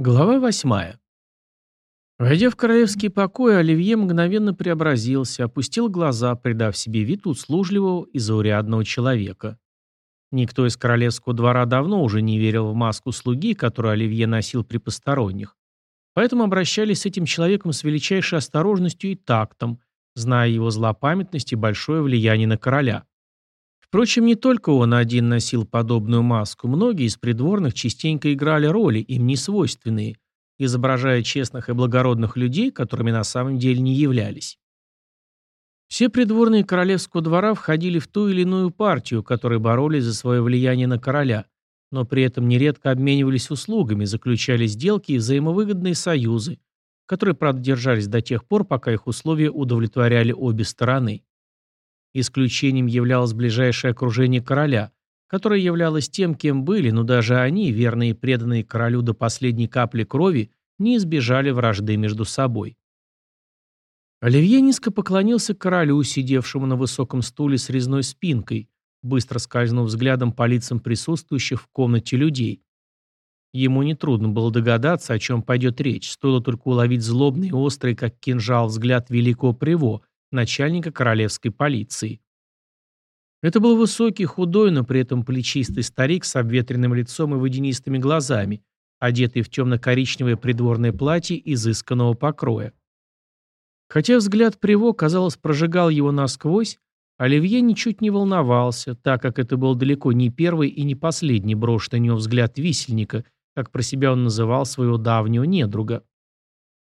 Глава восьмая. Войдя в королевский покой, Оливье мгновенно преобразился, опустил глаза, придав себе вид услужливого и заурядного человека. Никто из королевского двора давно уже не верил в маску слуги, которую Оливье носил при посторонних. Поэтому обращались с этим человеком с величайшей осторожностью и тактом, зная его злопамятность и большое влияние на короля. Впрочем, не только он один носил подобную маску, многие из придворных частенько играли роли, им не свойственные, изображая честных и благородных людей, которыми на самом деле не являлись. Все придворные королевского двора входили в ту или иную партию, которые боролись за свое влияние на короля, но при этом нередко обменивались услугами, заключали сделки и взаимовыгодные союзы, которые, правда, до тех пор, пока их условия удовлетворяли обе стороны. Исключением являлось ближайшее окружение короля, которое являлось тем, кем были, но даже они, верные и преданные королю до последней капли крови, не избежали вражды между собой. Оливье низко поклонился королю, сидевшему на высоком стуле с резной спинкой, быстро скользнув взглядом по лицам присутствующих в комнате людей. Ему нетрудно было догадаться, о чем пойдет речь, стоило только уловить злобный и острый, как кинжал, взгляд великого Приво, начальника королевской полиции. Это был высокий, худой, но при этом плечистый старик с обветренным лицом и водянистыми глазами, одетый в темно-коричневое придворное платье изысканного покроя. Хотя взгляд Приво, казалось, прожигал его насквозь, Оливье ничуть не волновался, так как это был далеко не первый и не последний брошенный на него взгляд висельника, как про себя он называл своего давнего недруга.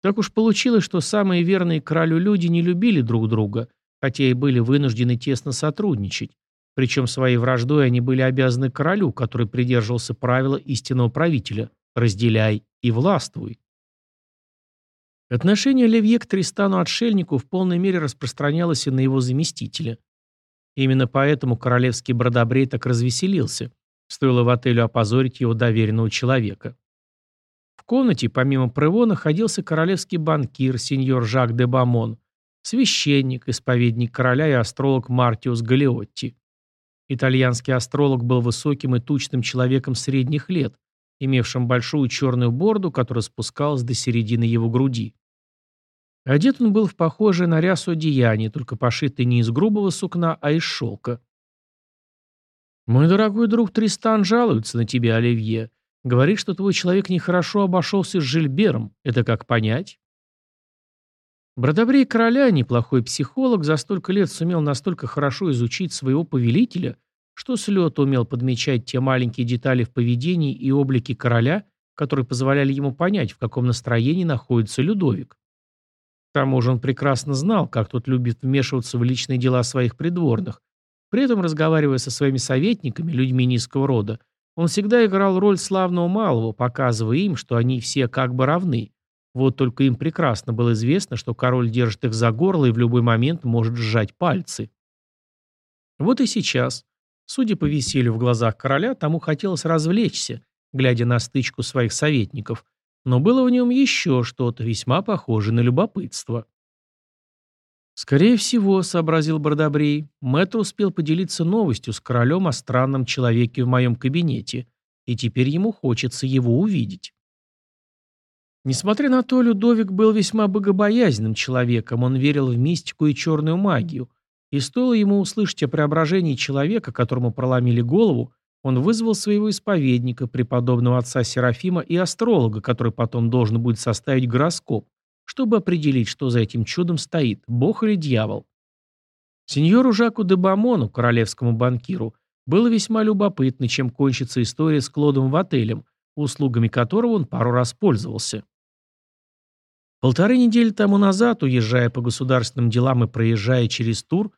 Так уж получилось, что самые верные королю люди не любили друг друга, хотя и были вынуждены тесно сотрудничать. Причем своей враждой они были обязаны королю, который придерживался правила истинного правителя «разделяй и властвуй». Отношение Левье к Тристану-отшельнику в полной мере распространялось и на его заместителя. Именно поэтому королевский бродобрей так развеселился, стоило в отелю опозорить его доверенного человека. В комнате, помимо Прево, находился королевский банкир, сеньор Жак де Бамон, священник, исповедник короля и астролог Мартиус Галиотти. Итальянский астролог был высоким и тучным человеком средних лет, имевшим большую черную бороду, которая спускалась до середины его груди. Одет он был в похожее на рясу одеяние, только пошитый не из грубого сукна, а из шелка. «Мой дорогой друг Тристан жалуется на тебя, Оливье. Говорит, что твой человек нехорошо обошелся с Жильбером. Это как понять? Бродобрей короля, неплохой психолог, за столько лет сумел настолько хорошо изучить своего повелителя, что с лета умел подмечать те маленькие детали в поведении и облике короля, которые позволяли ему понять, в каком настроении находится Людовик. К тому же он прекрасно знал, как тот любит вмешиваться в личные дела своих придворных, при этом разговаривая со своими советниками, людьми низкого рода, он всегда играл роль славного малого, показывая им, что они все как бы равны. Вот только им прекрасно было известно, что король держит их за горло и в любой момент может сжать пальцы. Вот и сейчас. Судя по веселью в глазах короля, тому хотелось развлечься, глядя на стычку своих советников. Но было в нем еще что-то, весьма похожее на любопытство. «Скорее всего», — сообразил Бардабрей, — мэтр успел поделиться новостью с королем о странном человеке в моем кабинете, и теперь ему хочется его увидеть. Несмотря на то, Людовик был весьма богобоязненным человеком, он верил в мистику и черную магию, и стоило ему услышать о преображении человека, которому проломили голову, он вызвал своего исповедника, преподобного отца Серафима и астролога, который потом должен будет составить гороскоп, чтобы определить, что за этим чудом стоит, бог или дьявол. Сеньору Жаку де Бамону, королевскому банкиру, было весьма любопытно, чем кончится история с Клодом в отелем, услугами которого он пару раз пользовался. Полторы недели тому назад, уезжая по государственным делам и проезжая через тур,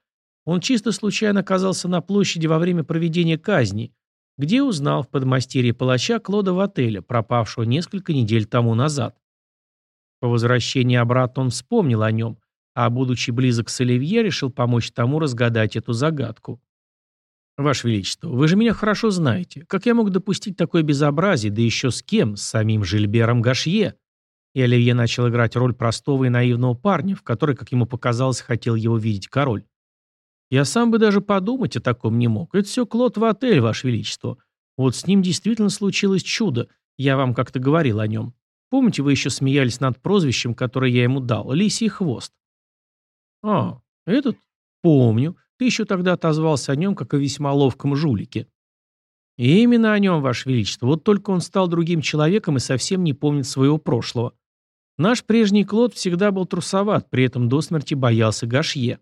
он чисто случайно оказался на площади во время проведения казни, где узнал в подмастерье палача Клода в отеле, пропавшего несколько недель тому назад. По возвращении обратно он вспомнил о нем, а, будучи близок с Оливье, решил помочь тому разгадать эту загадку. «Ваше Величество, вы же меня хорошо знаете. Как я мог допустить такое безобразие, да еще с кем? С самим Жильбером Гашье?» И Оливье начал играть роль простого и наивного парня, в который, как ему показалось, хотел его видеть король. «Я сам бы даже подумать о таком не мог. Это все Клод в отель, Ваше Величество. Вот с ним действительно случилось чудо. Я вам как-то говорил о нем. Помните, вы еще смеялись над прозвищем, которое я ему дал? Лисий хвост. А, этот? Помню. Ты еще тогда отозвался о нем, как о весьма ловком жулике. И именно о нем, Ваше Величество. Вот только он стал другим человеком и совсем не помнит своего прошлого. Наш прежний Клод всегда был трусоват, при этом до смерти боялся Гашье.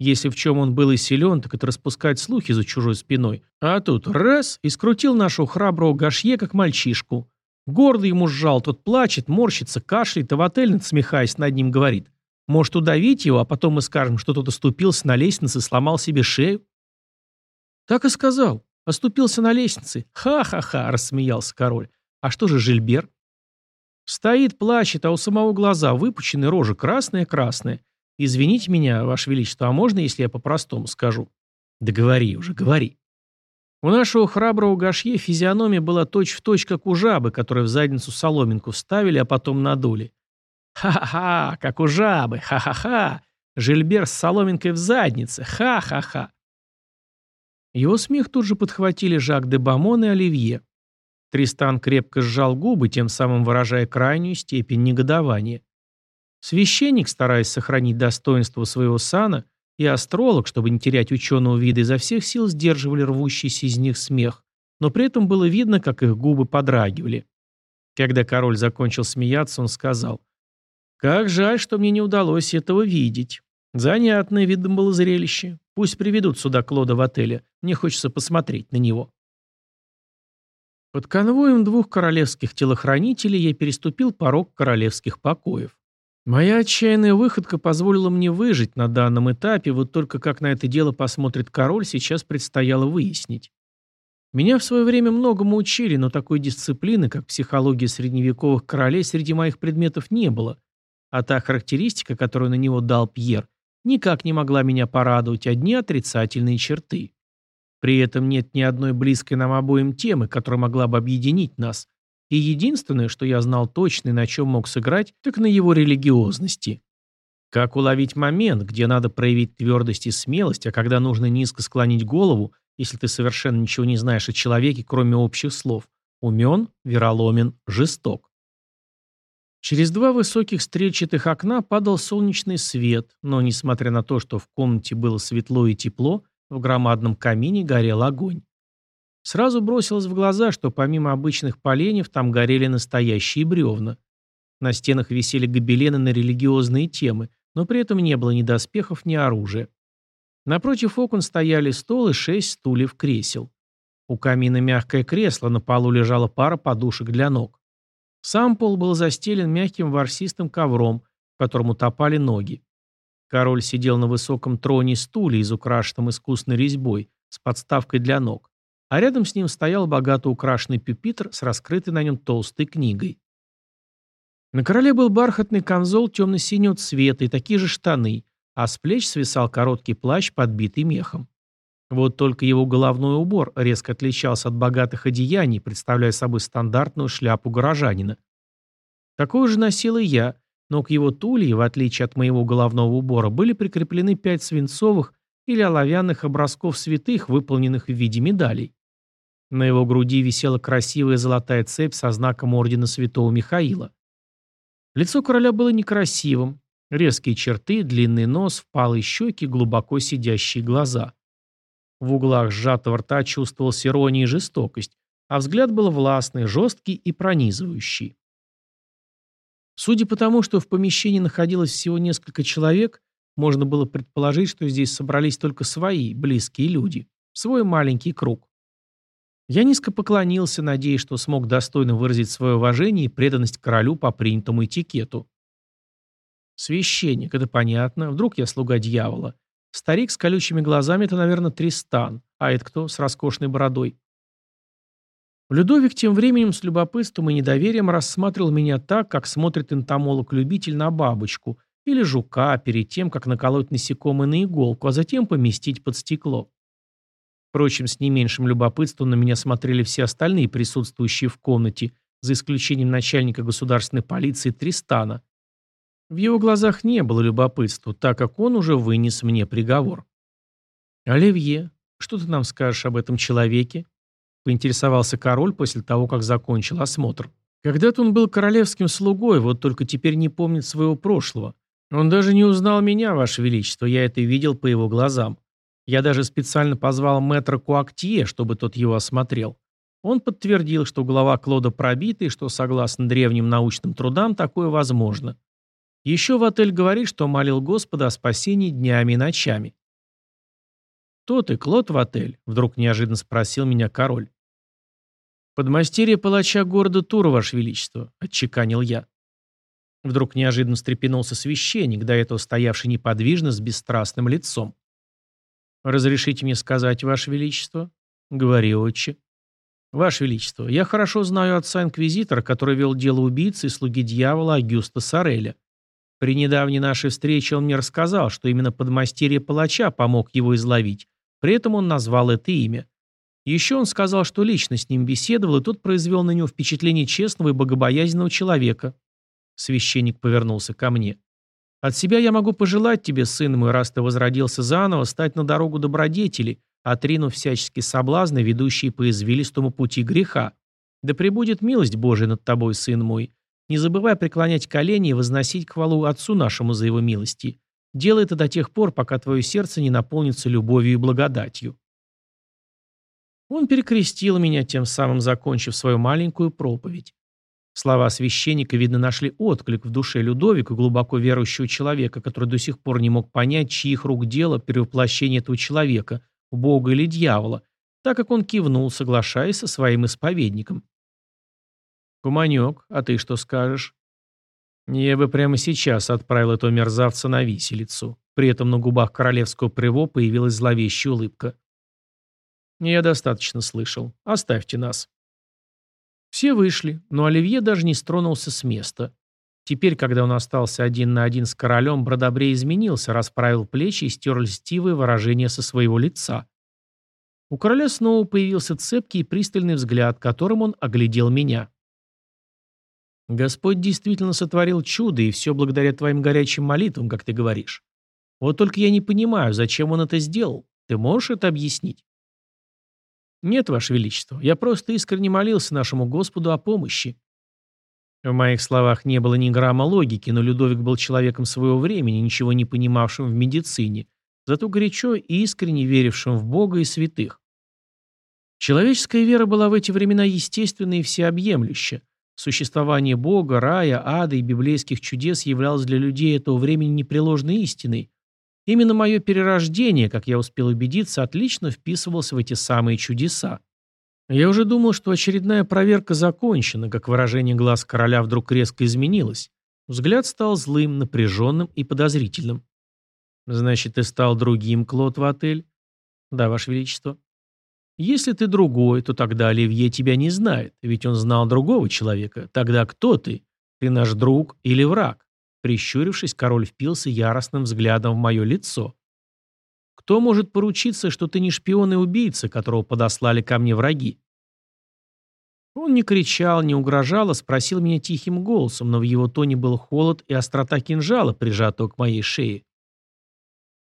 Если в чем он был и силен, так это распускать слухи за чужой спиной. А тут раз и скрутил нашего храброго Гашье, как мальчишку. Гордо ему сжал, тот плачет, морщится, кашляет, а в отель, надсмехаясь над ним, говорит. Может, удавить его, а потом мы скажем, что тот оступился на лестнице и сломал себе шею? Так и сказал. Оступился на лестнице. Ха-ха-ха, рассмеялся король. А что же Жильбер? Стоит, плачет, а у самого глаза выпучены, рожа красная-красная. Извините меня, Ваше Величество, а можно, если я по-простому скажу? Да говори уже, говори. У нашего храброго Гашье физиономия была точь-в-точь, точь, как у жабы, которой в задницу соломинку вставили, а потом надули. Ха-ха-ха, как у жабы, ха-ха-ха. Жильбер с соломинкой в заднице, ха-ха-ха. Его смех тут же подхватили Жак де Бамон и Оливье. Тристан крепко сжал губы, тем самым выражая крайнюю степень негодования. Священник, стараясь сохранить достоинство своего сана, и астролог, чтобы не терять ученого вида, изо всех сил сдерживали рвущийся из них смех, но при этом было видно, как их губы подрагивали. Когда король закончил смеяться, он сказал, «Как жаль, что мне не удалось этого видеть. Занятное видом было зрелище. Пусть приведут сюда Клода в отеле. Мне хочется посмотреть на него». Под конвоем двух королевских телохранителей я переступил порог королевских покоев. Моя отчаянная выходка позволила мне выжить на данном этапе, вот только как на это дело посмотрит король, сейчас предстояло выяснить. Меня в свое время многому учили, но такой дисциплины, как психология средневековых королей, среди моих предметов не было. А та характеристика, которую на него дал Пьер, никак не могла меня порадовать, одни отрицательные черты. При этом нет ни одной близкой нам обоим темы, которая могла бы объединить нас. И единственное, что я знал точно и на чем мог сыграть, так на его религиозности. Как уловить момент, где надо проявить твердость и смелость, а когда нужно низко склонить голову, если ты совершенно ничего не знаешь о человеке, кроме общих слов. Умен, вероломен, жесток. Через два высоких стрельчатых окна падал солнечный свет, но, несмотря на то, что в комнате было светло и тепло, в громадном камине горел огонь. Сразу бросилось в глаза, что помимо обычных поленьев там горели настоящие бревна. На стенах висели гобелены на религиозные темы, но при этом не было ни доспехов, ни оружия. Напротив окон стояли стол и шесть стульев кресел. У камина мягкое кресло, на полу лежала пара подушек для ног. Сам пол был застелен мягким ворсистым ковром, в котором ноги. Король сидел на высоком троне стуле, из украшенном искусной резьбой, с подставкой для ног, а рядом с ним стоял богато украшенный пюпитр с раскрытой на нем толстой книгой. На короле был бархатный камзол темно-синего цвета и такие же штаны, а с плеч свисал короткий плащ, подбитый мехом. Вот только его головной убор резко отличался от богатых одеяний, представляя собой стандартную шляпу горожанина. Такую же носил и я, но к его туле, в отличие от моего головного убора, были прикреплены пять свинцовых или оловянных образков святых, выполненных в виде медалей. На его груди висела красивая золотая цепь со знаком ордена святого Михаила. Лицо короля было некрасивым. Резкие черты, длинный нос, впалые щеки, глубоко сидящие глаза. В углах сжатого рта чувствовалась ирония и жестокость, а взгляд был властный, жесткий и пронизывающий. Судя по тому, что в помещении находилось всего несколько человек, можно было предположить, что здесь собрались только свои, близкие люди. Свой маленький круг. Я низко поклонился, надеясь, что смог достойно выразить свое уважение и преданность королю по принятому этикету. Священник, это понятно. Вдруг я слуга дьявола. Старик с колючими глазами – это, наверное, Тристан. А это кто с роскошной бородой? Людовик тем временем с любопытством и недоверием рассматривал меня так, как смотрит энтомолог-любитель на бабочку или жука перед тем, как наколоть насекомое на иголку, а затем поместить под стекло. Впрочем, с не меньшим любопытством на меня смотрели все остальные присутствующие в комнате, за исключением начальника государственной полиции Тристана. В его глазах не было любопытства, так как он уже вынес мне приговор. «Оливье, что ты нам скажешь об этом человеке?» поинтересовался король после того, как закончил осмотр. Когда-то он был королевским слугой, вот только теперь не помнит своего прошлого. Он даже не узнал меня, Ваше Величество, я это видел по его глазам. Я даже специально позвал мэтра Куактье, чтобы тот его осмотрел. Он подтвердил, что голова Клода пробита и что, согласно древним научным трудам, такое возможно. Еще в отель говорит, что молил Господа о спасении днями и ночами. «Кто ты, Клод, в отель?» — вдруг неожиданно спросил меня король. «Подмастерье палача города Тура, Ваше Величество», — отчеканил я. Вдруг неожиданно встрепенулся священник, до этого стоявший неподвижно с бесстрастным лицом. «Разрешите мне сказать, Ваше Величество?» «Говори, отче». «Ваше Величество, я хорошо знаю отца-инквизитора, который вел дело убийцы и слуги дьявола Агюста Сареля. При недавней нашей встрече он мне рассказал, что именно подмастерье палача помог его изловить. При этом он назвал это имя. Еще он сказал, что лично с ним беседовал, и тот произвел на него впечатление честного и богобоязненного человека. Священник повернулся ко мне. «От себя я могу пожелать тебе, сын мой, раз ты возродился заново, стать на дорогу добродетели, отринув всяческие соблазны, ведущие по извилистому пути греха. Да пребудет милость Божия над тобой, сын мой. Не забывай преклонять колени и возносить хвалу Отцу нашему за его милости. Делай это до тех пор, пока твое сердце не наполнится любовью и благодатью». Он перекрестил меня, тем самым закончив свою маленькую проповедь. Слова священника, видно, нашли отклик в душе Людовика, глубоко верующего человека, который до сих пор не мог понять, чьих рук дело перевоплощение этого человека, бога или дьявола, так как он кивнул, соглашаясь со своим исповедником. «Куманек, а ты что скажешь?» «Я бы прямо сейчас отправил этого мерзавца на виселицу». При этом на губах королевского приво появилась зловещая улыбка. «Я достаточно слышал. Оставьте нас». Все вышли, но Оливье даже не стронулся с места. Теперь, когда он остался один на один с королем, Бродобрей изменился, расправил плечи и стер льстивое выражение со своего лица. У короля снова появился цепкий и пристальный взгляд, которым он оглядел меня. «Господь действительно сотворил чудо, и все благодаря твоим горячим молитвам, как ты говоришь. Вот только я не понимаю, зачем он это сделал. Ты можешь это объяснить?» «Нет, Ваше Величество, я просто искренне молился нашему Господу о помощи». В моих словах не было ни грамма логики, но Людовик был человеком своего времени, ничего не понимавшим в медицине, зато горячо и искренне верившим в Бога и святых. Человеческая вера была в эти времена естественной и всеобъемлюща. Существование Бога, рая, ада и библейских чудес являлось для людей этого времени непреложной истиной, Именно мое перерождение, как я успел убедиться, отлично вписывалось в эти самые чудеса. Я уже думал, что очередная проверка закончена, как выражение глаз короля вдруг резко изменилось. Взгляд стал злым, напряженным и подозрительным. «Значит, ты стал другим, Клод, в отель?» «Да, Ваше Величество». «Если ты другой, то тогда Оливье тебя не знает, ведь он знал другого человека. Тогда кто ты? Ты наш друг или враг?» Прищурившись, король впился яростным взглядом в мое лицо. «Кто может поручиться, что ты не шпион и убийца, которого подослали ко мне враги?» Он не кричал, не угрожал, а спросил меня тихим голосом, но в его тоне был холод и острота кинжала, прижатого к моей шее.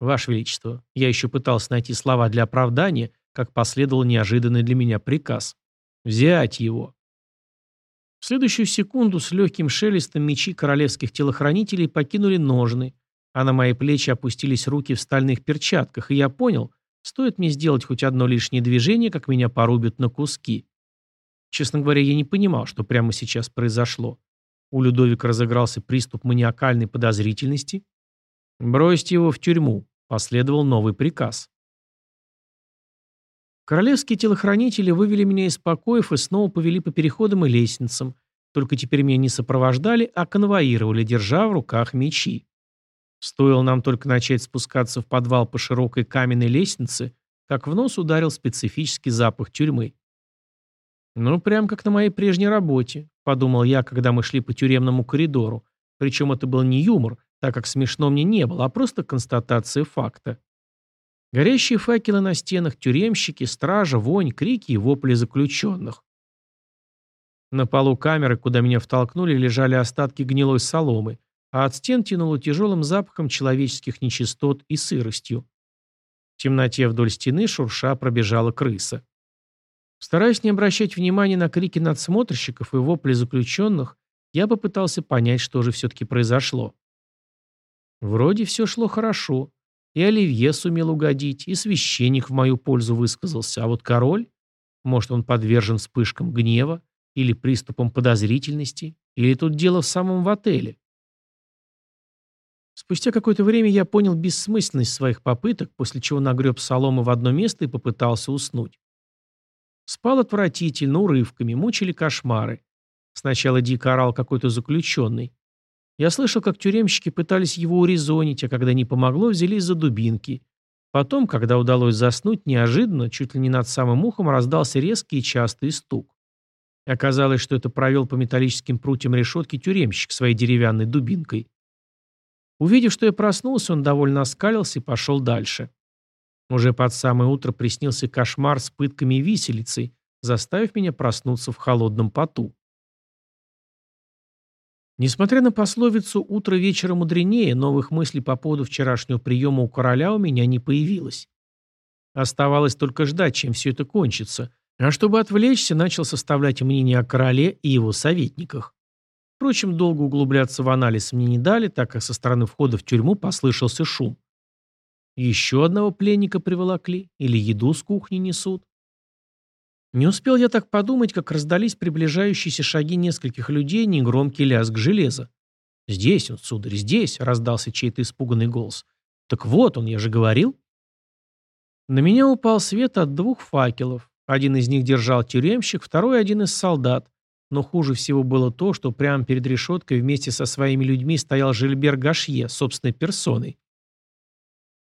«Ваше Величество, я еще пытался найти слова для оправдания, как последовал неожиданный для меня приказ. Взять его!» Следующую секунду с легким шелестом мечи королевских телохранителей покинули ножны, а на мои плечи опустились руки в стальных перчатках, и я понял, стоит мне сделать хоть одно лишнее движение, как меня порубят на куски. Честно говоря, я не понимал, что прямо сейчас произошло. У Людовика разыгрался приступ маниакальной подозрительности. «Бросьте его в тюрьму», — последовал новый приказ. Королевские телохранители вывели меня из покоев и снова повели по переходам и лестницам. Только теперь меня не сопровождали, а конвоировали, держа в руках мечи. Стоило нам только начать спускаться в подвал по широкой каменной лестнице, как в нос ударил специфический запах тюрьмы. «Ну, прям как на моей прежней работе», — подумал я, когда мы шли по тюремному коридору. Причем это был не юмор, так как смешно мне не было, а просто констатация факта. Горящие факелы на стенах, тюремщики, стража, вонь, крики и вопли заключенных. На полу камеры, куда меня втолкнули, лежали остатки гнилой соломы, а от стен тянуло тяжелым запахом человеческих нечистот и сыростью. В темноте вдоль стены шурша пробежала крыса. Стараясь не обращать внимания на крики надсмотрщиков и вопли заключенных, я попытался понять, что же все-таки произошло. Вроде все шло хорошо. И Оливье сумел угодить, и священник в мою пользу высказался. А вот король? Может, он подвержен вспышкам гнева? Или приступам подозрительности? Или тут дело в самом в отеле? Спустя какое-то время я понял бессмысленность своих попыток, после чего нагреб соломы в одно место и попытался уснуть. Спал отвратительно, урывками, мучили кошмары. Сначала дико орал какой-то заключенный. Я слышал, как тюремщики пытались его урезонить, а когда не помогло, взялись за дубинки. Потом, когда удалось заснуть, неожиданно, чуть ли не над самым ухом, раздался резкий и частый стук. Оказалось, что это провел по металлическим прутьям решетки тюремщик своей деревянной дубинкой. Увидев, что я проснулся, он довольно оскалился и пошел дальше. Уже под самое утро приснился кошмар с пытками и виселицей, заставив меня проснуться в холодном поту. Несмотря на пословицу «утро вечера мудренее», новых мыслей по поводу вчерашнего приема у короля у меня не появилось. Оставалось только ждать, чем все это кончится. А чтобы отвлечься, начал составлять мнение о короле и его советниках. Впрочем, долго углубляться в анализ мне не дали, так как со стороны входа в тюрьму послышался шум. Еще одного пленника приволокли? Или еду с кухни несут? Не успел я так подумать, как раздались приближающиеся шаги нескольких людей негромкий лязг железа. «Здесь он, сударь, здесь!» — раздался чей-то испуганный голос. «Так вот он, я же говорил!» На меня упал свет от двух факелов. Один из них держал тюремщик, второй — один из солдат. Но хуже всего было то, что прямо перед решеткой вместе со своими людьми стоял Жильбер Гашье, собственной персоной.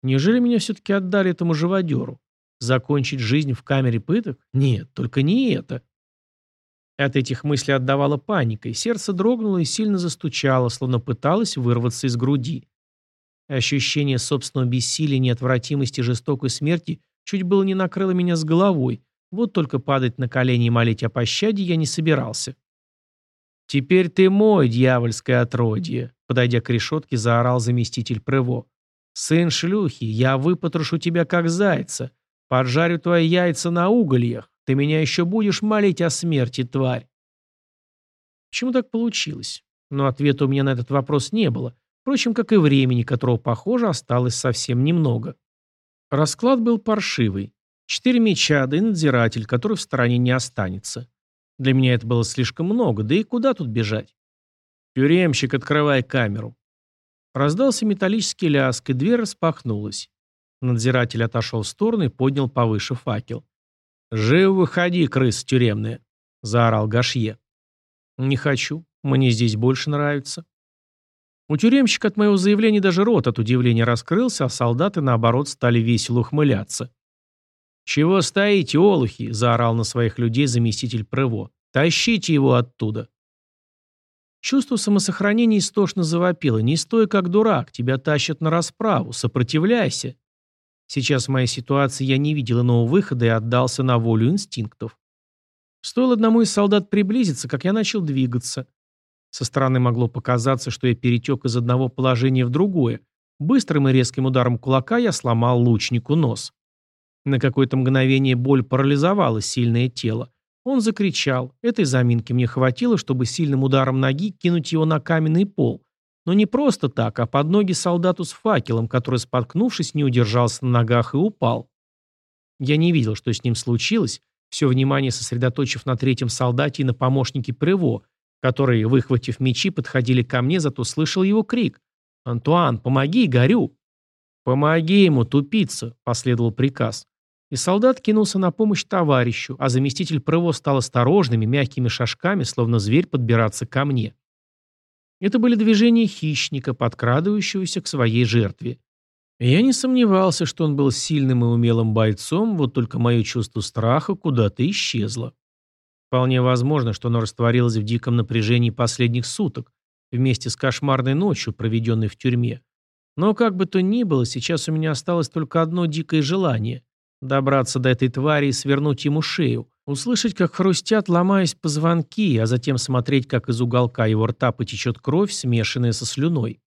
Неужели меня все-таки отдали этому живодеру? Закончить жизнь в камере пыток? Нет, только не это. От этих мыслей отдавало паникой, сердце дрогнуло и сильно застучало, словно пыталось вырваться из груди. Ощущение собственного бессилия, неотвратимости жестокой смерти чуть было не накрыло меня с головой, вот только падать на колени и молить о пощаде я не собирался. «Теперь ты мой, дьявольское отродье!» Подойдя к решетке, заорал заместитель Прево. «Сын шлюхи, я выпотрошу тебя, как зайца. Поджарю твои яйца на угольях. Ты меня еще будешь молить о смерти, тварь!» Почему так получилось? Но ответа у меня на этот вопрос не было. Впрочем, как и времени, которого, похоже, осталось совсем немного. Расклад был паршивый. Четыре меча, да и надзиратель, который в стороне не останется. Для меня это было слишком много, да и куда тут бежать? «Тюремщик, открывай камеру». Раздался металлический лязг, и дверь распахнулась. Надзиратель отошел в сторону и поднял повыше факел. «Жив выходи, крыса тюремная!» — заорал Гашье. «Не хочу. Мне здесь больше нравится». У тюремщика от моего заявления даже рот от удивления раскрылся, а солдаты, наоборот, стали весело ухмыляться. «Чего стоите, олухи?» – заорал на своих людей заместитель Прево. «Тащите его оттуда!» Чувство самосохранения истошно завопило. «Не стой, как дурак, тебя тащат на расправу, сопротивляйся!» Сейчас в моей ситуации я не видел иного выхода и отдался на волю инстинктов. Стоило одному из солдат приблизиться, как я начал двигаться. Со стороны могло показаться, что я перетек из одного положения в другое. Быстрым и резким ударом кулака я сломал лучнику нос. На какое-то мгновение боль парализовала сильное тело. Он закричал. Этой заминки мне хватило, чтобы сильным ударом ноги кинуть его на каменный пол. Но не просто так, а под ноги солдату с факелом, который, споткнувшись, не удержался на ногах и упал. Я не видел, что с ним случилось, все внимание сосредоточив на третьем солдате и на помощнике Прево, которые, выхватив мечи, подходили ко мне, зато слышал его крик. «Антуан, помоги, горю!» «Помоги ему, тупица!» – последовал приказ. И солдат кинулся на помощь товарищу, а заместитель ПРО стал осторожными, мягкими шажками, словно зверь, подбираться ко мне. Это были движения хищника, подкрадывающегося к своей жертве. я не сомневался, что он был сильным и умелым бойцом, вот только мое чувство страха куда-то исчезло. Вполне возможно, что оно растворилось в диком напряжении последних суток, вместе с кошмарной ночью, проведенной в тюрьме. Но как бы то ни было, сейчас у меня осталось только одно дикое желание Добраться до этой твари и свернуть ему шею. Услышать, как хрустят, ломаясь позвонки, а затем смотреть, как из уголка его рта потечет кровь, смешанная со слюной.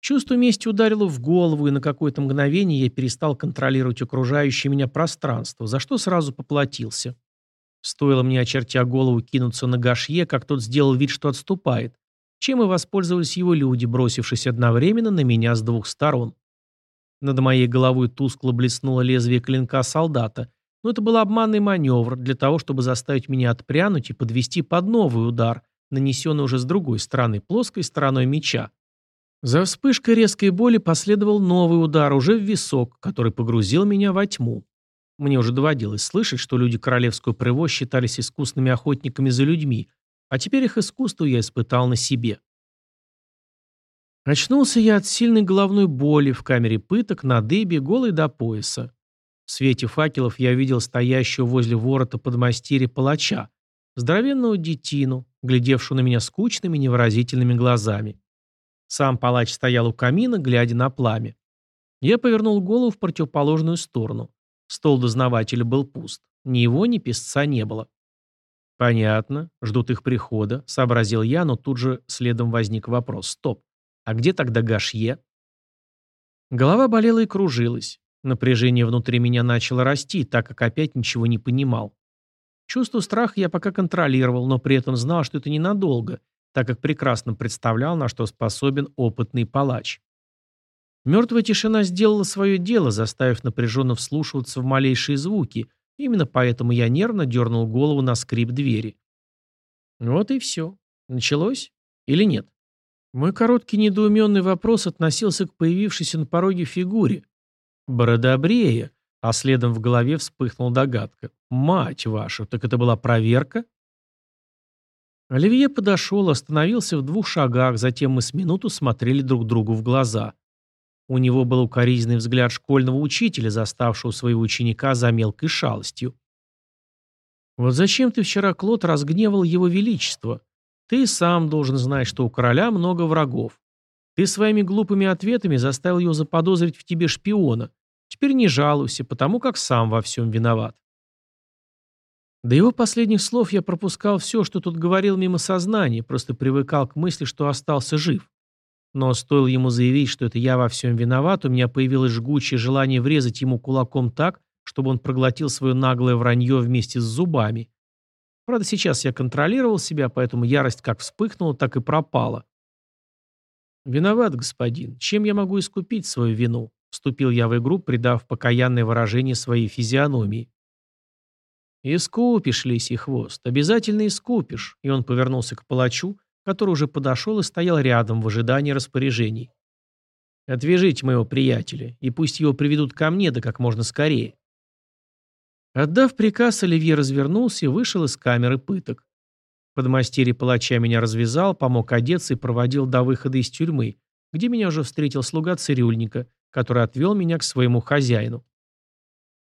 Чувство мести ударило в голову, и на какое-то мгновение я перестал контролировать окружающее меня пространство, за что сразу поплатился. Стоило мне, очертя голову, кинуться на Гашье, как тот сделал вид, что отступает, чем и воспользовались его люди, бросившись одновременно на меня с двух сторон. Над моей головой тускло блеснуло лезвие клинка солдата, но это был обманный маневр для того, чтобы заставить меня отпрянуть и подвести под новый удар, нанесенный уже с другой стороны, плоской стороной меча. За вспышкой резкой боли последовал новый удар, уже в висок, который погрузил меня во тьму. Мне уже доводилось слышать, что люди королевского приво считались искусными охотниками за людьми, а теперь их искусство я испытал на себе. Очнулся я от сильной головной боли в камере пыток на дыбе, голый до пояса. В свете факелов я видел стоящего возле ворота подмастерья палача, здоровенного детину, глядевшего на меня скучными невыразительными глазами. Сам палач стоял у камина, глядя на пламя. Я повернул голову в противоположную сторону. Стол дознавателя был пуст. Ни его, ни песца не было. «Понятно. Ждут их прихода», — сообразил я, но тут же следом возник вопрос. «Стоп. А где тогда Гашье?» Голова болела и кружилась. Напряжение внутри меня начало расти, так как опять ничего не понимал. Чувство страха я пока контролировал, но при этом знал, что это ненадолго, так как прекрасно представлял, на что способен опытный палач. Мертвая тишина сделала свое дело, заставив напряженно вслушиваться в малейшие звуки. Именно поэтому я нервно дернул голову на скрип двери. Вот и все. Началось? Или нет? Мой короткий недоуменный вопрос относился к появившейся на пороге фигуре. Бородобрея, а следом в голове вспыхнула догадка. Мать ваша, так это была проверка? Оливье подошел, остановился в двух шагах, затем мы с минуту смотрели друг другу в глаза. У него был укоризненный взгляд школьного учителя, заставшего своего ученика за мелкой шалостью. «Вот зачем ты вчера, Клод, разгневал его величество? Ты сам должен знать, что у короля много врагов. Ты своими глупыми ответами заставил его заподозрить в тебе шпиона. Теперь не жалуйся, потому как сам во всем виноват». До его последних слов я пропускал все, что тут говорил мимо сознания, просто привыкал к мысли, что остался жив. Но стоило ему заявить, что это я во всем виноват, у меня появилось жгучее желание врезать ему кулаком так, чтобы он проглотил свое наглое вранье вместе с зубами. Правда, сейчас я контролировал себя, поэтому ярость как вспыхнула, так и пропала. «Виноват, господин. Чем я могу искупить свою вину?» Вступил я в игру, придав покаянное выражение своей физиономии. «Искупишь, лисий хвост, обязательно искупишь», и он повернулся к палачу, который уже подошел и стоял рядом в ожидании распоряжений. «Отвяжите моего приятеля, и пусть его приведут ко мне, да как можно скорее». Отдав приказ, Оливье развернулся и вышел из камеры пыток. Подмастерье палача меня развязал, помог одеться и проводил до выхода из тюрьмы, где меня уже встретил слуга цирюльника, который отвел меня к своему хозяину.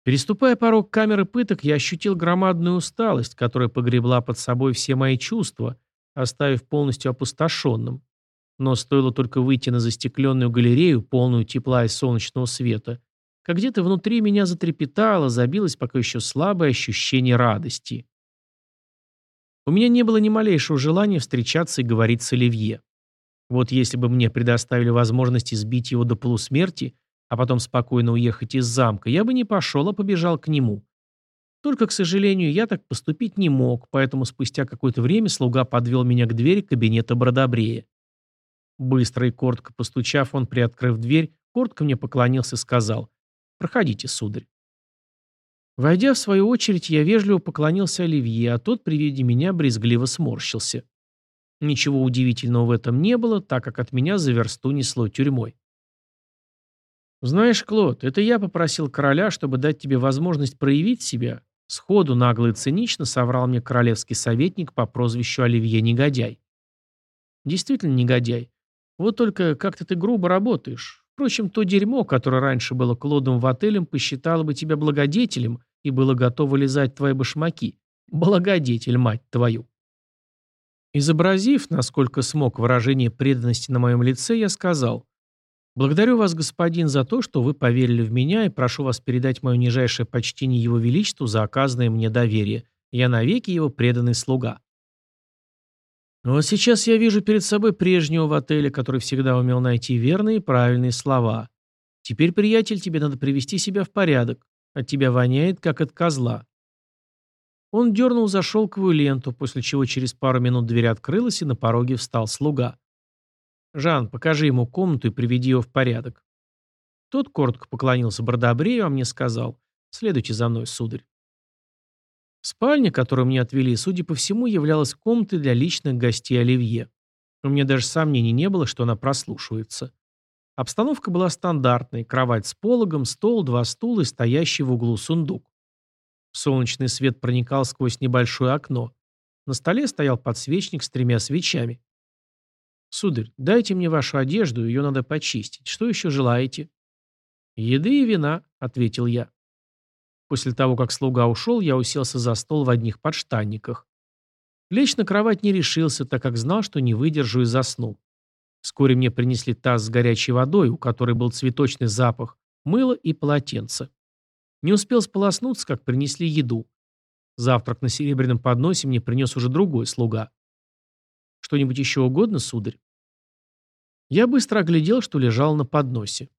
Переступая порог камеры пыток, я ощутил громадную усталость, которая погребла под собой все мои чувства, оставив полностью опустошенным. Но стоило только выйти на застекленную галерею, полную тепла и солнечного света, как где-то внутри меня затрепетало, забилось пока еще слабое ощущение радости. У меня не было ни малейшего желания встречаться и говорить с Оливье. Вот если бы мне предоставили возможность избить его до полусмерти – а потом спокойно уехать из замка, я бы не пошел, а побежал к нему. Только, к сожалению, я так поступить не мог, поэтому спустя какое-то время слуга подвел меня к двери кабинета Бродобрея. Быстро и коротко постучав, он, приоткрыв дверь, коротко мне поклонился и сказал «Проходите, сударь». Войдя в свою очередь, я вежливо поклонился Оливье, а тот при виде меня брезгливо сморщился. Ничего удивительного в этом не было, так как от меня за версту несло тюрьмой. «Знаешь, Клод, это я попросил короля, чтобы дать тебе возможность проявить себя». Сходу нагло и цинично соврал мне королевский советник по прозвищу Оливье Негодяй. Действительно негодяй. Вот только как-то ты грубо работаешь. Впрочем, то дерьмо, которое раньше было Клодом в отелем, посчитало бы тебя благодетелем и было готово лизать твои башмаки. Благодетель, мать твою. Изобразив, насколько смог, выражение преданности на моем лице, я сказал, Благодарю вас, господин, за то, что вы поверили в меня и прошу вас передать мое нижайшее почтение его величеству за оказанное мне доверие. Я навеки его преданный слуга. Вот сейчас я вижу перед собой прежнего в отеле, который всегда умел найти верные и правильные слова. Теперь, приятель, тебе надо привести себя в порядок. От тебя воняет, как от козла. Он дернул за шелковую ленту, после чего через пару минут дверь открылась, и на пороге встал слуга. «Жан, покажи ему комнату и приведи его в порядок». Тот коротко поклонился Бродобрею, а мне сказал, «Следуйте за мной, сударь». Спальня, которую мне отвели, судя по всему, являлась комнатой для личных гостей Оливье. У меня даже сомнений не было, что она прослушивается. Обстановка была стандартной. Кровать с пологом, стол, два стула и стоящий в углу сундук. Солнечный свет проникал сквозь небольшое окно. На столе стоял подсвечник с тремя свечами. «Сударь, дайте мне вашу одежду, ее надо почистить. Что еще желаете?» «Еды и вина», — ответил я. После того, как слуга ушел, я уселся за стол в одних подштанниках. Лечь на кровать не решился, так как знал, что не выдержу и заснул. Вскоре мне принесли таз с горячей водой, у которой был цветочный запах, мыло и полотенце. Не успел сполоснуться, как принесли еду. Завтрак на серебряном подносе мне принес уже другой слуга. «Что-нибудь еще угодно, сударь?» Я быстро оглядел, что лежал на подносе.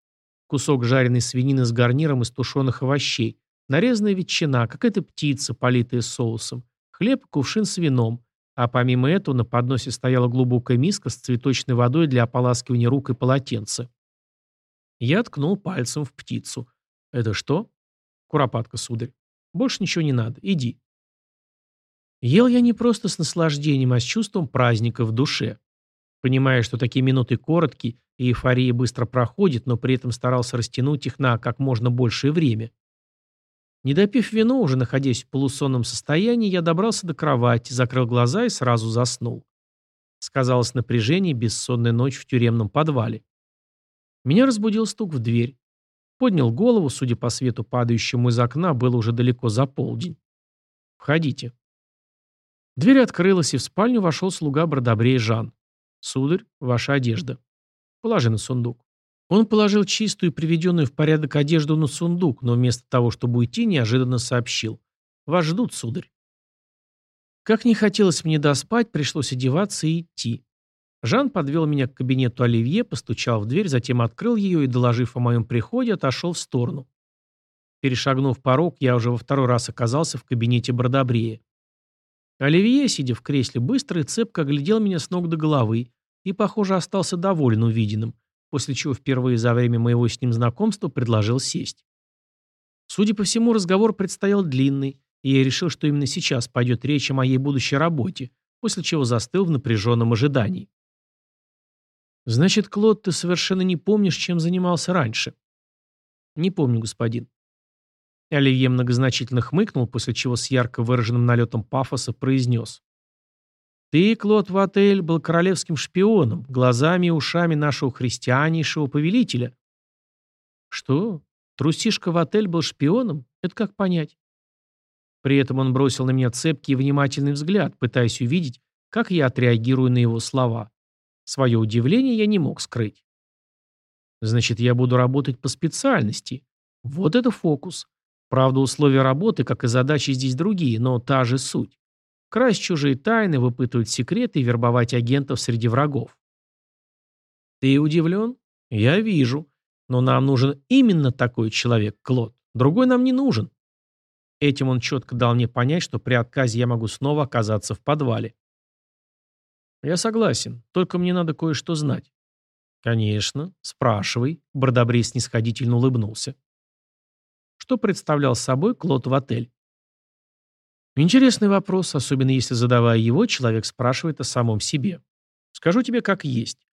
Кусок жареной свинины с гарниром из тушеных овощей, нарезанная ветчина, какая-то птица, политая соусом, хлеб кувшин с вином, а помимо этого на подносе стояла глубокая миска с цветочной водой для ополаскивания рук и полотенца. Я ткнул пальцем в птицу. «Это что?» «Куропатка, сударь. Больше ничего не надо. Иди». Ел я не просто с наслаждением, а с чувством праздника в душе. Понимая, что такие минуты короткие, и эйфория быстро проходит, но при этом старался растянуть их на как можно большее время. Не допив вино, уже находясь в полусонном состоянии, я добрался до кровати, закрыл глаза и сразу заснул. Сказалось напряжение бессонная ночь в тюремном подвале. Меня разбудил стук в дверь. Поднял голову, судя по свету, падающему из окна, было уже далеко за полдень. «Входите». Дверь открылась, и в спальню вошел слуга Бродобрей Жан. «Сударь, ваша одежда. Положи на сундук». Он положил чистую и приведенную в порядок одежду на сундук, но вместо того, чтобы уйти, неожиданно сообщил. «Вас ждут, сударь». Как не хотелось мне доспать, пришлось одеваться и идти. Жан подвел меня к кабинету Оливье, постучал в дверь, затем открыл ее и, доложив о моем приходе, отошел в сторону. Перешагнув порог, я уже во второй раз оказался в кабинете Бродобрея. Оливье, сидя в кресле, быстро и цепко оглядел меня с ног до головы и, похоже, остался доволен увиденным – после чего впервые за время моего с ним знакомства предложил сесть. Судя по всему, разговор предстоял длинный, и я решил, что именно сейчас пойдет речь о моей будущей работе, после чего застыл в напряженном ожидании. «Значит, Клод, ты совершенно не помнишь, чем занимался раньше?» «Не помню, господин». Оливье многозначительно хмыкнул, после чего с ярко выраженным налетом пафоса произнес. Ты, Клод Ватель, был королевским шпионом, глазами и ушами нашего христианейшего повелителя. Что? Трусишка Ватель был шпионом? Это как понять? При этом он бросил на меня цепкий и внимательный взгляд, пытаясь увидеть, как я отреагирую на его слова. Свое удивление я не мог скрыть. Значит, я буду работать по специальности. Вот это фокус. Правда, условия работы, как и задачи здесь другие, но та же суть. Красть чужие тайны, выпытывать секреты и вербовать агентов среди врагов. Ты удивлен? Я вижу. Но нам нужен именно такой человек, Клод. Другой нам не нужен. Этим он четко дал мне понять, что при отказе я могу снова оказаться в подвале. Я согласен, только мне надо кое-что знать. Конечно, спрашивай. Бардобрей снисходительно улыбнулся. Что представлял собой Клод в отель? Интересный вопрос, особенно если, задавая его, человек спрашивает о самом себе. Скажу тебе как есть.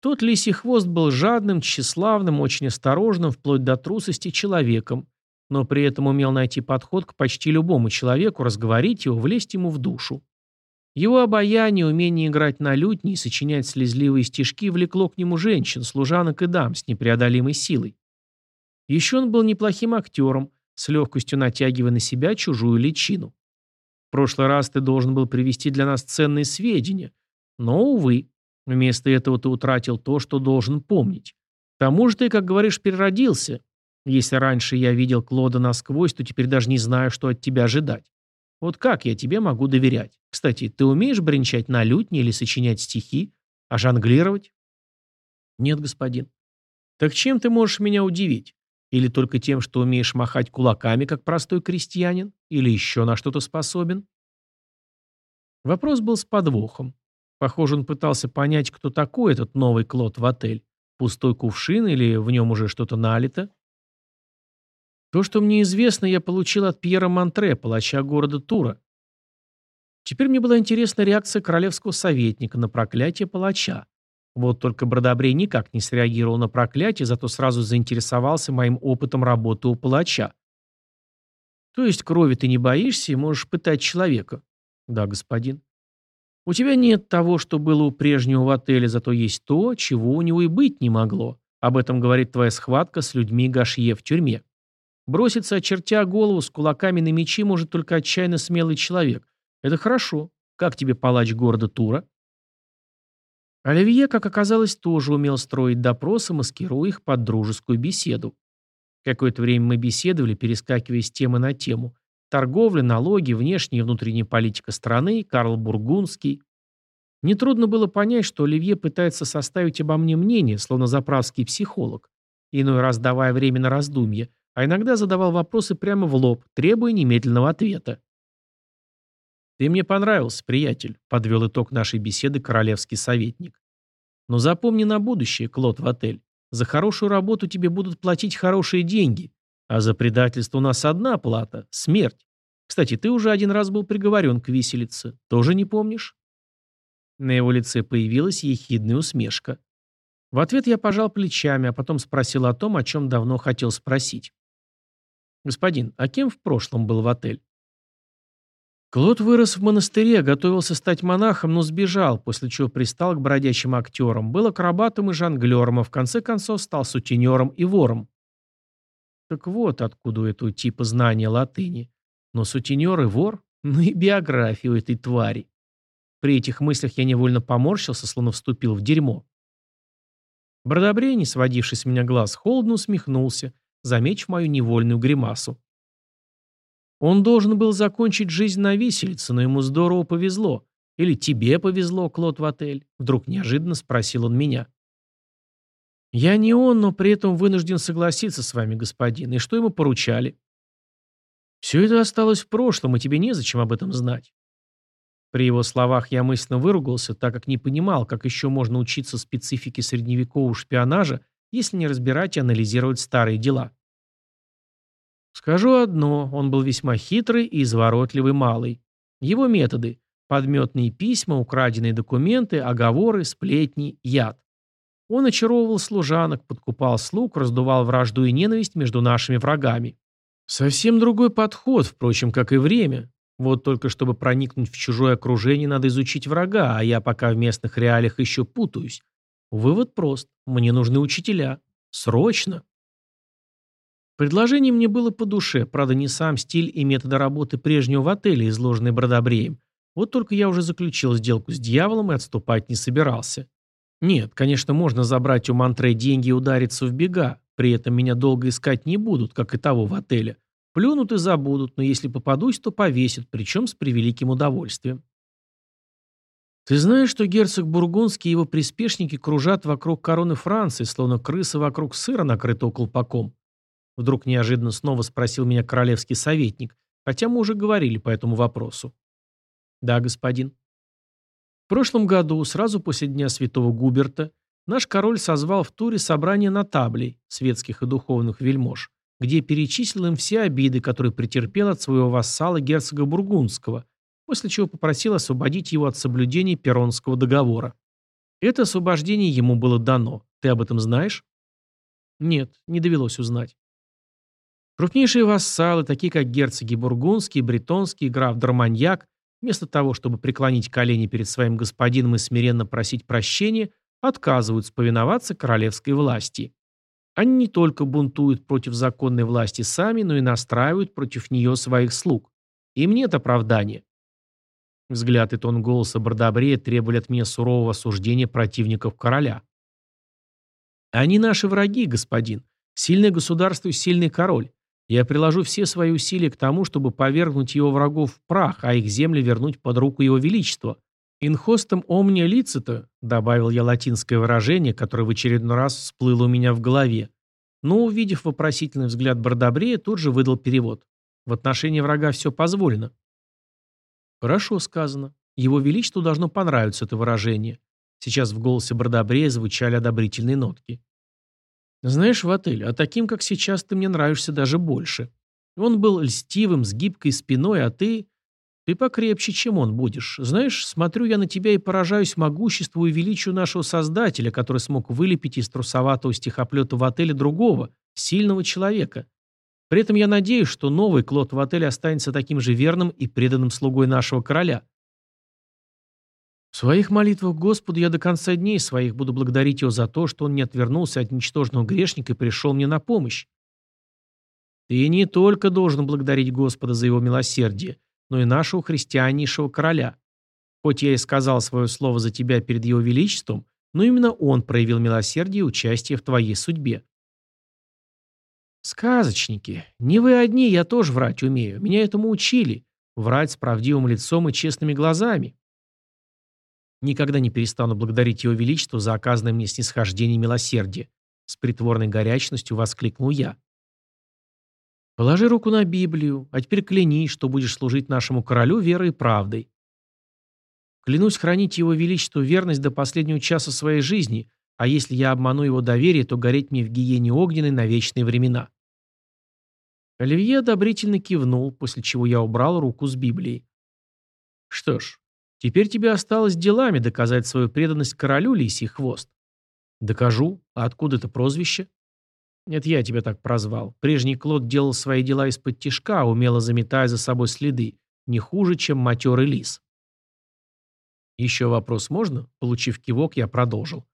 Тот лисий хвост был жадным, тщеславным, очень осторожным, вплоть до трусости человеком, но при этом умел найти подход к почти любому человеку, разговорить его, влезть ему в душу. Его обаяние, умение играть на лютне и сочинять слезливые стишки влекло к нему женщин, служанок и дам с непреодолимой силой. Еще он был неплохим актером, с легкостью натягивая на себя чужую личину. В прошлый раз ты должен был привести для нас ценные сведения. Но, увы, вместо этого ты утратил то, что должен помнить. К тому же ты, как говоришь, переродился. Если раньше я видел Клода насквозь, то теперь даже не знаю, что от тебя ожидать. Вот как я тебе могу доверять? Кстати, ты умеешь бренчать на лютне или сочинять стихи? А жонглировать? Нет, господин. Так чем ты можешь меня удивить? Или только тем, что умеешь махать кулаками, как простой крестьянин? Или еще на что-то способен? Вопрос был с подвохом. Похоже, он пытался понять, кто такой этот новый Клод в отель. Пустой кувшин или в нем уже что-то налито? То, что мне известно, я получил от Пьера Монтре, палача города Тура. Теперь мне была интересна реакция королевского советника на проклятие палача. Вот только Бродобрей никак не среагировал на проклятие, зато сразу заинтересовался моим опытом работы у палача. То есть крови ты не боишься и можешь пытать человека? Да, господин. У тебя нет того, что было у прежнего в отеле, зато есть то, чего у него и быть не могло. Об этом говорит твоя схватка с людьми Гашье в тюрьме. Броситься, очертя голову, с кулаками на мечи может только отчаянно смелый человек. Это хорошо. Как тебе палач города Тура? Оливье, как оказалось, тоже умел строить допросы, маскируя их под дружескую беседу. Какое-то время мы беседовали, перескакивая с темы на тему. Торговля, налоги, внешняя и внутренняя политика страны, Карл Бургундский. Нетрудно было понять, что Оливье пытается составить обо мне мнение, словно заправский психолог, иной раз давая время на раздумье, а иногда задавал вопросы прямо в лоб, требуя немедленного ответа. «Ты мне понравился, приятель», — подвел итог нашей беседы королевский советник. «Но запомни на будущее, Клод в отель. За хорошую работу тебе будут платить хорошие деньги, а за предательство у нас одна плата — смерть. Кстати, ты уже один раз был приговорен к виселице. Тоже не помнишь?» На его лице появилась ехидная усмешка. В ответ я пожал плечами, а потом спросил о том, о чем давно хотел спросить. «Господин, а кем в прошлом был в отель?» Клод вырос в монастыре, готовился стать монахом, но сбежал, после чего пристал к бродячим актерам, был акробатом и жонглером, а в конце концов стал сутенером и вором. Так вот, откуда у этого типа знания латыни. Но сутенер и вор? Ну и биография у этой твари. При этих мыслях я невольно поморщился, словно вступил в дерьмо. Бродобрей, не сводивший с меня глаз, холодно усмехнулся, заметив мою невольную гримасу. Он должен был закончить жизнь на виселице, но ему здорово повезло. Или тебе повезло, Клод, в отель? Вдруг неожиданно спросил он меня. Я не он, но при этом вынужден согласиться с вами, господин. И что ему поручали? Все это осталось в прошлом, и тебе незачем об этом знать. При его словах я мысленно выругался, так как не понимал, как еще можно учиться специфике средневекового шпионажа, если не разбирать и анализировать старые дела. Скажу одно, он был весьма хитрый и изворотливый малый. Его методы – подметные письма, украденные документы, оговоры, сплетни, яд. Он очаровывал служанок, подкупал слуг, раздувал вражду и ненависть между нашими врагами. Совсем другой подход, впрочем, как и время. Вот только чтобы проникнуть в чужое окружение, надо изучить врага, а я пока в местных реалиях еще путаюсь. Вывод прост. Мне нужны учителя. Срочно. Предложение мне было по душе, правда не сам стиль и методы работы прежнего в отеле, изложенный Бродобреем. Вот только я уже заключил сделку с дьяволом и отступать не собирался. Нет, конечно, можно забрать у Монтре деньги и удариться в бега, при этом меня долго искать не будут, как и того в отеле. Плюнут и забудут, но если попадусь, то повесят, причем с превеликим удовольствием. Ты знаешь, что герцог Бургундский и его приспешники кружат вокруг короны Франции, словно крысы вокруг сыра, накрытого колпаком? Вдруг неожиданно снова спросил меня королевский советник, хотя мы уже говорили по этому вопросу. Да, господин. В прошлом году, сразу после Дня Святого Губерта, наш король созвал в туре собрание нотаблей, светских и духовных вельмож, где перечислил им все обиды, которые претерпел от своего вассала герцога Бургундского, после чего попросил освободить его от соблюдения Перонского договора. Это освобождение ему было дано. Ты об этом знаешь? Нет, не довелось узнать. Крупнейшие вассалы, такие как герцоги Бургундский, Бретонский, граф Драманьяк, вместо того, чтобы преклонить колени перед своим господином и смиренно просить прощения, отказываются повиноваться королевской власти. Они не только бунтуют против законной власти сами, но и настраивают против нее своих слуг. Им нет оправдания. Взгляд и тон голоса Бардабрея требовали от меня сурового осуждения противников короля. Они наши враги, господин. Сильное государство и сильный король. Я приложу все свои усилия к тому, чтобы повергнуть его врагов в прах, а их земли вернуть под руку его величества. «Инхостом омния лицита», — добавил я латинское выражение, которое в очередной раз всплыло у меня в голове. Но, увидев вопросительный взгляд Бардабрея, тут же выдал перевод. В отношении врага все позволено. Хорошо сказано. Его Величеству должно понравиться это выражение. Сейчас в голосе Бардабрея звучали одобрительные нотки. Знаешь, в отеле, а таким, как сейчас, ты мне нравишься даже больше. Он был льстивым, с гибкой спиной, а ты... Ты покрепче, чем он будешь. Знаешь, смотрю я на тебя и поражаюсь могуществу и величию нашего Создателя, который смог вылепить из трусоватого стихоплета в отеле другого, сильного человека. При этом я надеюсь, что новый Клод в отеле останется таким же верным и преданным слугой нашего короля. В своих молитвах Господу я до конца дней своих буду благодарить его за то, что он не отвернулся от ничтожного грешника и пришел мне на помощь. Ты не только должен благодарить Господа за его милосердие, но и нашего христианнейшего короля. Хоть я и сказал свое слово за тебя перед его величеством, но именно он проявил милосердие и участие в твоей судьбе. Сказочники. Не вы одни, я тоже врать умею. Меня этому учили. Врать с правдивым лицом и честными глазами. Никогда не перестану благодарить Его Величество за оказанное мне снисхождение и милосердие. С притворной горячностью воскликнул я. Положи руку на Библию, а теперь клянись, что будешь служить нашему королю верой и правдой. Клянусь хранить его величеству верность до последнего часа своей жизни, а если я обману его доверие, то гореть мне в гиене огненной на вечные времена. Оливье одобрительно кивнул, после чего я убрал руку с Библией. Что ж, Теперь тебе осталось делами доказать свою преданность королю лисий хвост. Докажу. А откуда это прозвище? Нет, я тебя так прозвал. Прежний Клод делал свои дела из-под тишка, умело заметая за собой следы. Не хуже, чем матерый лис. Еще вопрос можно? Получив кивок, я продолжил.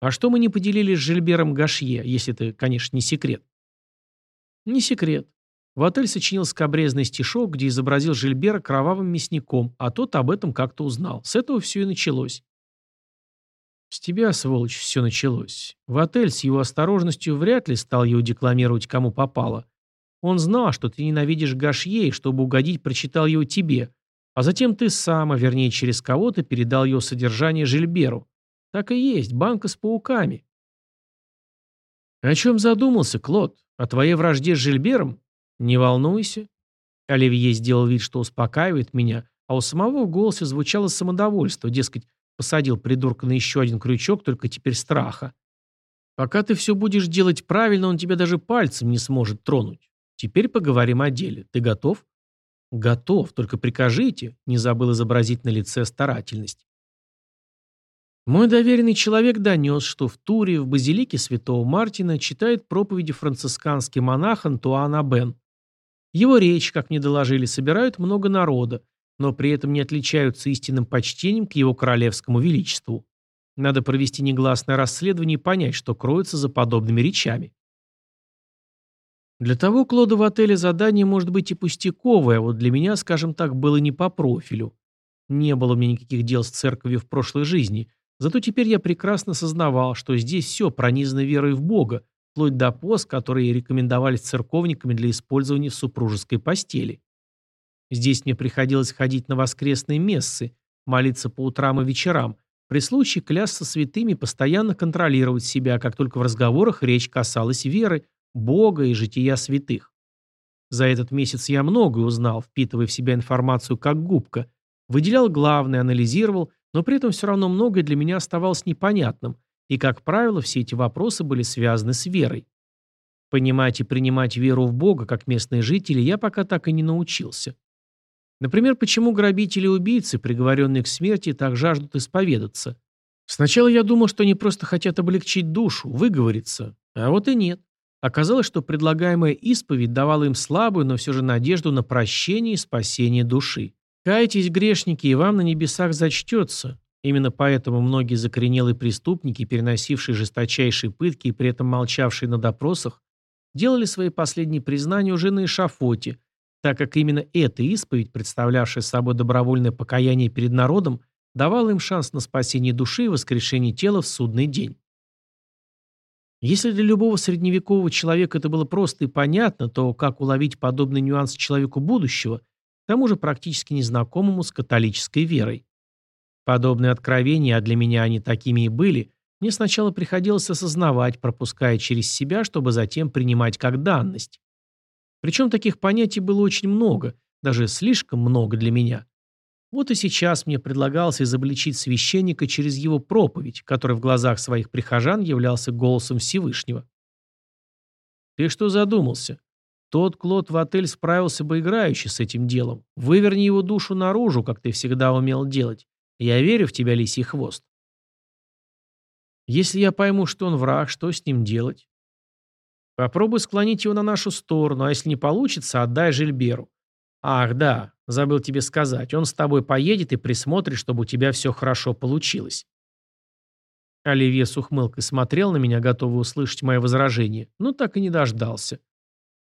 А что мы не поделились с Жильбером Гашье, если это, конечно, не секрет? Не секрет. В отель сочинил скобрезный стишок, где изобразил Жильбера кровавым мясником, а тот об этом как-то узнал. С этого все и началось. С тебя, сволочь, все началось. В отель с его осторожностью вряд ли стал его декламировать кому попало. Он знал, что ты ненавидишь Гашье, и чтобы угодить, прочитал его тебе. А затем ты сам, а вернее через кого-то, передал его содержание Жильберу. Так и есть, банка с пауками. О чем задумался, Клод? О твоей вражде с Жильбером? «Не волнуйся». Оливье сделал вид, что успокаивает меня, а у самого в голосе звучало самодовольство, дескать, посадил придурка на еще один крючок, только теперь страха. Пока ты все будешь делать правильно, он тебя даже пальцем не сможет тронуть. Теперь поговорим о деле. Ты готов? Готов, только прикажите, не забыл изобразить на лице старательность. Мой доверенный человек донес, что в Туре, в базилике святого Мартина, читает проповеди францисканский монах Антуан Абен. Его речь, как мне доложили, собирают много народа, но при этом не отличаются истинным почтением к его королевскому величеству. Надо провести негласное расследование и понять, что кроется за подобными речами. Для того Клода в отеле задание может быть и пустяковое, а вот для меня, скажем так, было не по профилю. Не было у меня никаких дел с церковью в прошлой жизни, зато теперь я прекрасно сознавал, что здесь все пронизано верой в Бога, вплоть до поз, которые рекомендовались церковниками для использования в супружеской постели. Здесь мне приходилось ходить на воскресные мессы, молиться по утрам и вечерам, при случае клясться святыми постоянно контролировать себя, как только в разговорах речь касалась веры, Бога и жития святых. За этот месяц я многое узнал, впитывая в себя информацию как губка, выделял главное, анализировал, но при этом все равно многое для меня оставалось непонятным, и, как правило, все эти вопросы были связаны с верой. Понимать и принимать веру в Бога, как местные жители, я пока так и не научился. Например, почему грабители и убийцы, приговоренные к смерти, так жаждут исповедаться? Сначала я думал, что они просто хотят облегчить душу, выговориться. А вот и нет. Оказалось, что предлагаемая исповедь давала им слабую, но все же надежду на прощение и спасение души. Кайтесь, грешники, и вам на небесах зачтется. Именно поэтому многие закоренелые преступники, переносившие жесточайшие пытки и при этом молчавшие на допросах, делали свои последние признания уже на эшафоте, так как именно эта исповедь, представлявшая собой добровольное покаяние перед народом, давала им шанс на спасение души и воскрешение тела в судный день. Если для любого средневекового человека это было просто и понятно, то как уловить подобный нюанс человеку будущего, тому же практически незнакомому с католической верой? Подобные откровения, а для меня они такими и были, мне сначала приходилось осознавать, пропуская через себя, чтобы затем принимать как данность. Причем таких понятий было очень много, даже слишком много для меня. Вот и сейчас мне предлагалось изобличить священника через его проповедь, который в глазах своих прихожан являлся голосом Всевышнего. «Ты что задумался? Тот Клод в отель справился бы играючи с этим делом. Выверни его душу наружу, как ты всегда умел делать. Я верю в тебя, лисий хвост». «Если я пойму, что он враг, что с ним делать?» «Попробуй склонить его на нашу сторону, а если не получится, отдай Жильберу. Ах, да, забыл тебе сказать. Он с тобой поедет и присмотрит, чтобы у тебя все хорошо получилось. Оливье с ухмылкой смотрел на меня, готовый услышать мое возражение, но так и не дождался.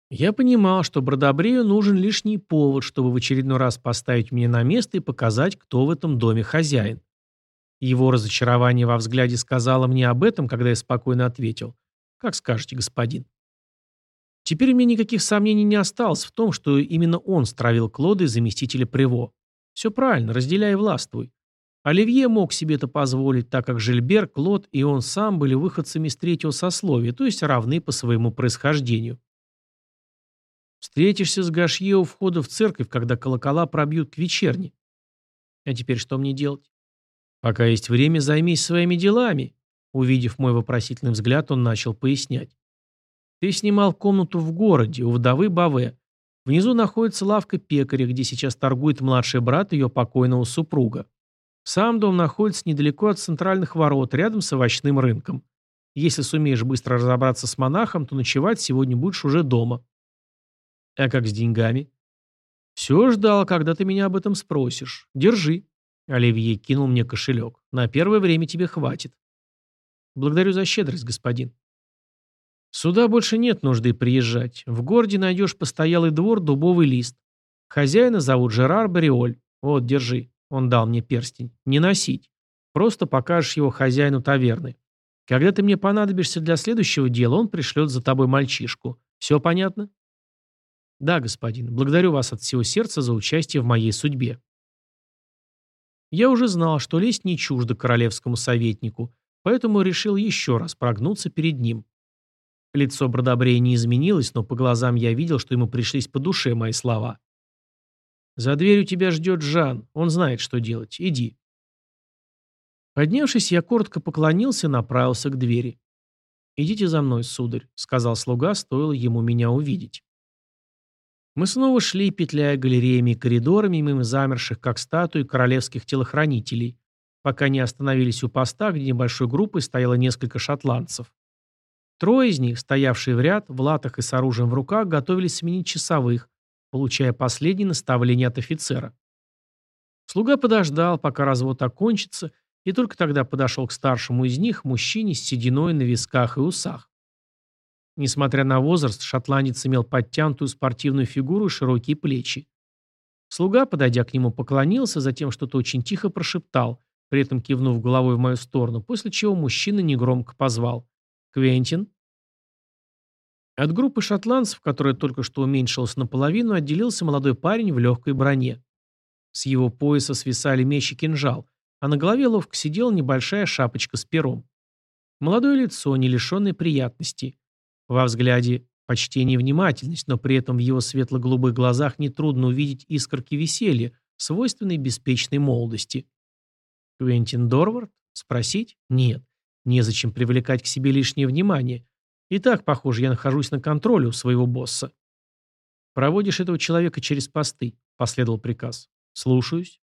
Я понимал, что Бродобрею нужен лишний повод, чтобы в очередной раз поставить меня на место и показать, кто в этом доме хозяин. Его разочарование во взгляде сказало мне об этом, когда я спокойно ответил. «Как скажете, господин». Теперь мне никаких сомнений не осталось в том, что именно он стравил Клода и заместителя Приво. Все правильно, разделяй и властвуй. Оливье мог себе это позволить, так как Жильбер, Клод и он сам были выходцами из третьего сословия, то есть равны по своему происхождению. Встретишься с Гашье у входа в церковь, когда колокола пробьют к вечерне. А теперь что мне делать? Пока есть время, займись своими делами. Увидев мой вопросительный взгляд, он начал пояснять. Ты снимал комнату в городе, у вдовы Баве. Внизу находится лавка пекаря, где сейчас торгует младший брат ее покойного супруга. Сам дом находится недалеко от центральных ворот, рядом с овощным рынком. Если сумеешь быстро разобраться с монахом, то ночевать сегодня будешь уже дома. А как с деньгами? Все ждал, когда ты меня об этом спросишь. Держи. Оливье кинул мне кошелек. На первое время тебе хватит. Благодарю за щедрость, господин. Сюда больше нет нужды приезжать. В городе найдешь постоялый двор, дубовый лист. Хозяина зовут Жерар Бариоль. Вот, держи. Он дал мне перстень. Не носить. Просто покажешь его хозяину таверны. Когда ты мне понадобишься для следующего дела, он пришлет за тобой мальчишку. Все понятно? Да, господин. Благодарю вас от всего сердца за участие в моей судьбе. Я уже знал, что лезть не чуждо королевскому советнику, поэтому решил еще раз прогнуться перед ним. Лицо Бродобрея не изменилось, но по глазам я видел, что ему пришлись по душе мои слова. «За дверью тебя ждет Жан. Он знает, что делать. Иди». Поднявшись, я коротко поклонился и направился к двери. «Идите за мной, сударь», — сказал слуга, стоило ему меня увидеть. Мы снова шли, петляя галереями и коридорами, мимо замерших, как статуи, королевских телохранителей, пока не остановились у поста, где небольшой группой стояло несколько шотландцев. Трое из них, стоявшие в ряд, в латах и с оружием в руках, готовились сменить часовых, получая последние наставления от офицера. Слуга подождал, пока развод окончится, и только тогда подошел к старшему из них, мужчине с сединой на висках и усах. Несмотря на возраст, шотландец имел подтянутую спортивную фигуру и широкие плечи. Слуга, подойдя к нему, поклонился, затем что-то очень тихо прошептал, при этом кивнув головой в мою сторону, после чего мужчина негромко позвал. «Квентин?» От группы шотландцев, которая только что уменьшилась наполовину, отделился молодой парень в легкой броне. С его пояса свисали меч и кинжал, а на голове ловко сидела небольшая шапочка с пером. Молодое лицо, не лишенное приятности. Во взгляде почтение и внимательность, но при этом в его светло-голубых глазах нетрудно увидеть искорки веселья, свойственной беспечной молодости. Квентин Дорвард? Спросить? Нет. Незачем привлекать к себе лишнее внимание. И так, похоже, я нахожусь на контроле у своего босса. «Проводишь этого человека через посты», — последовал приказ. «Слушаюсь».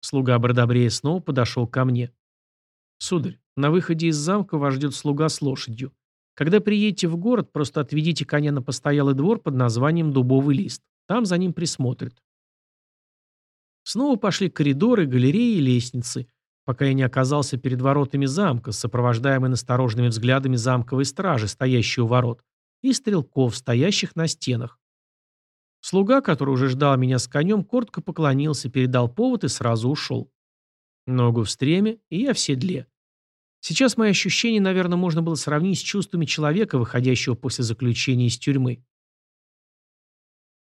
Слуга Бродобрея снова подошел ко мне. «Сударь, на выходе из замка вас ждет слуга с лошадью. Когда приедете в город, просто отведите коня на постоялый двор под названием Дубовый лист. Там за ним присмотрят». Снова пошли коридоры, галереи и лестницы, пока я не оказался перед воротами замка, сопровождаемый настороженными взглядами замковой стражи, стоящей у ворот, и стрелков, стоящих на стенах. Слуга, который уже ждал меня с конем, коротко поклонился, передал повод и сразу ушел. Ногу в стреме, и я в седле. Сейчас мои ощущения, наверное, можно было сравнить с чувствами человека, выходящего после заключения из тюрьмы.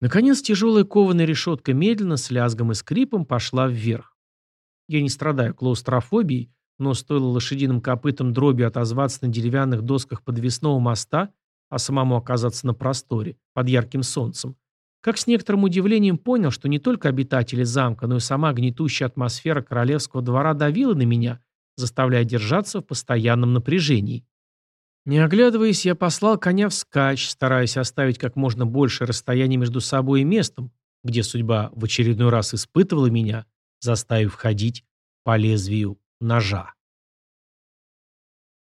Наконец, тяжелая кованая решетка медленно, с лязгом и скрипом, пошла вверх. Я не страдаю клаустрофобией, но стоило лошадиным копытам дроби отозваться на деревянных досках подвесного моста, а самому оказаться на просторе, под ярким солнцем, как с некоторым удивлением понял, что не только обитатели замка, но и сама гнетущая атмосфера королевского двора давила на меня, заставляя держаться в постоянном напряжении. Не оглядываясь, я послал коня вскачь, стараясь оставить как можно больше расстояния между собой и местом, где судьба в очередной раз испытывала меня, заставив ходить по лезвию ножа.